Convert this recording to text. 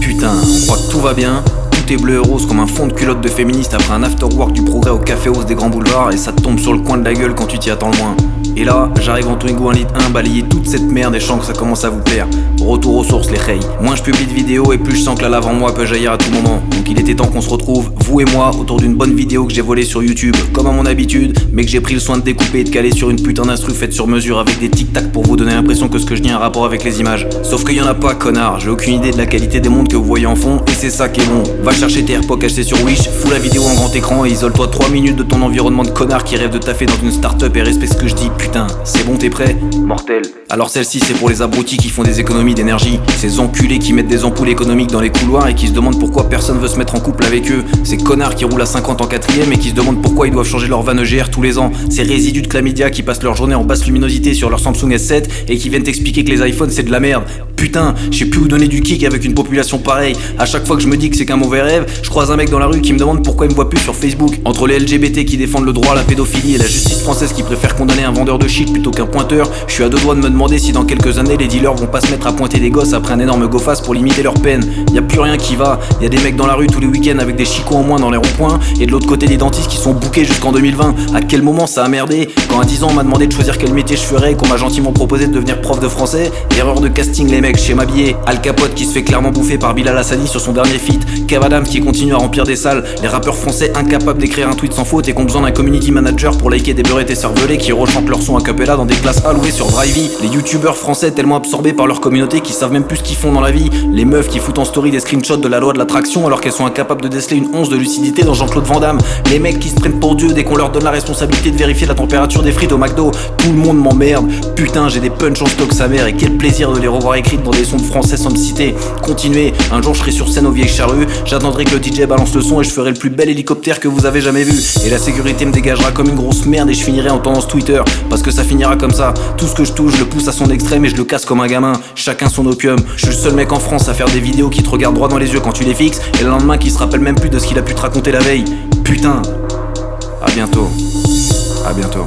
Putain, on croit que tout va bien, tout est bleu et rose comme un fond de culotte de féministe après un afterwork du progrès au café hausse des grands boulevards et ça te tombe sur le coin de la gueule quand tu t'y attends le moins. Et là, j'arrive en Twingo 1 litre 1, balayer toute cette merde et je que ça commence à vous plaire. Retour aux sources, les reilles. Moins je publie de vidéos et plus je sens que la lave en moi peut jaillir à tout moment. Donc il était temps qu'on se retrouve, vous et moi, autour d'une bonne vidéo que j'ai volée sur YouTube, comme à mon habitude, mais que j'ai pris le soin de découper et de caler sur une putain d'instru faite sur mesure avec des tic-tac pour vous donner l'impression que ce que je dis a un rapport avec les images. Sauf qu'il y en a pas, connard. J'ai aucune idée de la qualité des mondes que vous voyez en fond et c'est ça qui est bon. Va chercher tes AirPods achetés sur Wish, fous la vidéo en grand écran et isole-toi 3 minutes de ton environnement de connard qui rêve de taffer dans une start-up et respecte ce que je dis. Putain, c'est bon, t'es prêt Mortel. Alors celle-ci c'est pour les abrutis qui font des économies d'énergie, ces enculés qui mettent des ampoules économiques dans les couloirs et qui se demandent pourquoi personne veut se mettre en couple avec eux, ces connards qui roulent à 50 en quatrième et qui se demandent pourquoi ils doivent changer leur van EGR tous les ans, ces résidus de chlamydia qui passent leur journée en basse luminosité sur leur Samsung S7 et qui viennent t'expliquer que les iPhones c'est de la merde. Putain, je sais plus où donner du kick avec une population pareille. À chaque fois que je me dis que c'est qu'un mauvais rêve, je croise un mec dans la rue qui me demande pourquoi il me voit plus sur Facebook. Entre les LGBT qui défendent le droit à la pédophilie et la justice française qui préfère condamner un vendeur de shit plutôt qu'un pointeur, je suis à deux doigts de me demander si dans quelques années les dealers vont pas se mettre à pointer des gosses après un énorme go face pour limiter leur peine. Y a plus rien qui va. Y a des mecs dans la rue tous les week-ends avec des chicots en moins dans les ronds-points. Et de l'autre côté des dentistes qui sont bookés jusqu'en 2020. À quel moment ça a merdé? Quand à 10 ans on m'a demandé de choisir quel métier je ferais, qu'on m'a gentiment proposé de devenir prof de français, erreur de casting les mecs chez Mabillet, Al Capote qui se fait clairement bouffer par Bilal Hassani sur son dernier feat, Kev Adams qui continue à remplir des salles, les rappeurs français incapables d'écrire un tweet sans faute et qui ont besoin d'un community manager pour liker des beurrettes et cervelés qui rechantent leur à cappella dans des classes allouées sur Drivey, les youtubeurs français tellement absorbés par leur communauté qui savent même plus ce qu'ils font dans la vie, les meufs qui foutent en story des screenshots de la loi de l'attraction alors qu'elles sont incapables de déceler une once de lucidité dans Jean-Claude Van Damme, les mecs qui se prennent pour Dieu dès qu'on leur donne la responsabilité de vérifier la température des frites au McDo, tout le monde m'emmerde, putain j'ai des punch en stock sa mère et quel plaisir de les revoir écrites dans des sons de français sans me citer, continuez, un jour je serai sur scène au vieilles charrues, j'attendrai que le DJ balance le son et je ferai le plus bel hélicoptère que vous avez jamais vu, et la sécurité me dégagera comme une grosse merde et je finirai en tendance Twitter, parce que ça finira comme ça, tout ce que je touche je le pousse à son extrême et je le casse comme un gamin, chacun son opium, je suis le seul mec en France à faire des vidéos qui te regardent droit dans les yeux quand tu les fixes, et le lendemain qui se rappelle même plus de ce qu'il a pu te raconter la veille, putain, à bientôt, à bientôt.